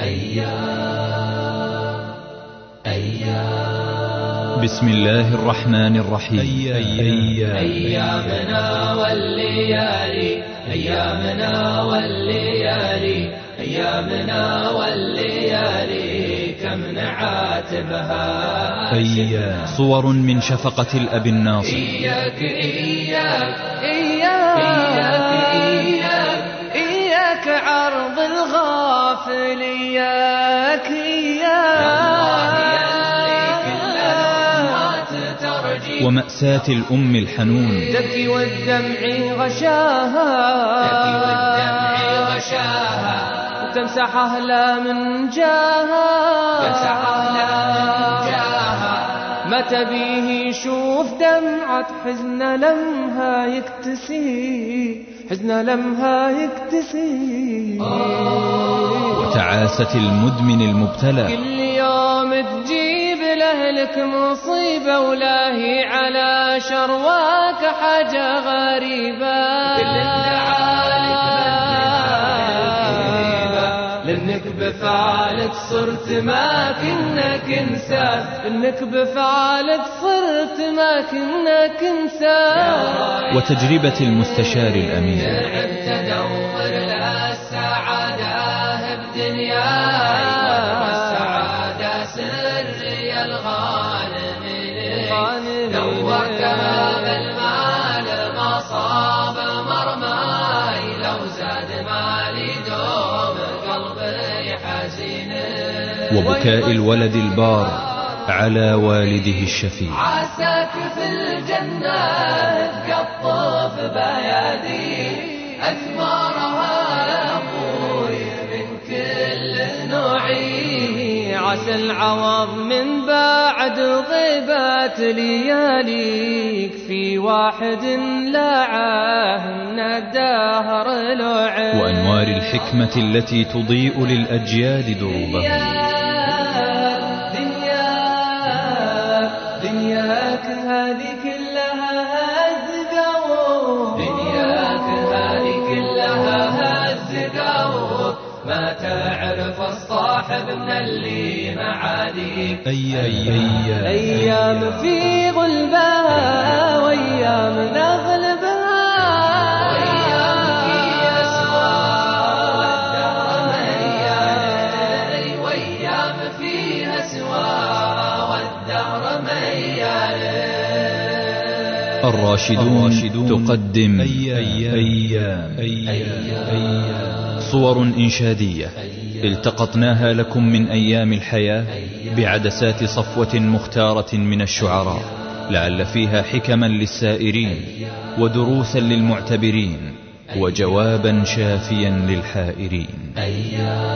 أيام أيام بسم الله الرحمن الرحيم. أيام أيامنا والليالي أيامنا والليالي أيامنا والليالي كم نعاتبها. أيام صور من شفقة الأب الناصر. إياك إياك إياك إياك. الغافل إياك إياك ومأساة الأم الحنون. تبكي والدمع غشاها. تبكي والدمع غشاها. وتمسح أهلا من جاها. تمسح أهلا من جاها. ما تبيه يشوف دمعة حزن لمها يكتسي حزن لمها يكتسي. وتعاسة المدمن المبتلى. كل يوم تجيب لأهلك مصيبة ولا هي على شرواك حاجة غريبة. كل لانك بفعلك صرت ما كنك إنسان. إنك بفعلك صرت ما كنك إنسان. وتجربة المستشار الأمين. تعبت ادور السعادة والسعادة الغانم وبكاء الولد البار على والده الشفيع. عساك في الجنة تقطف بيادي. أثمارها أبوي من كل نوعي. عسى العوض من بعد غيبات لياليك. في واحد لاعه من الدهر لعب وأنوار الحكمة التي تضيء للأجيال دروبهم. هذه كلها هز قوم دنياك هذه كلها ما تعرف الصاحب من اللي معاديك. أيام. أيام في غلبها وأيام نغلبها وأيام فيها سوا والدهر ميال وأيام فيها سوا الراشدون تقدم. أيام أيام صور إنشادية. التقطناها لكم من أيام الحياة بعدسات صفوة مختارة من الشعراء لعل فيها حكما للسائرين ودروسا للمعتبرين وجوابا شافيا للحائرين. أيام.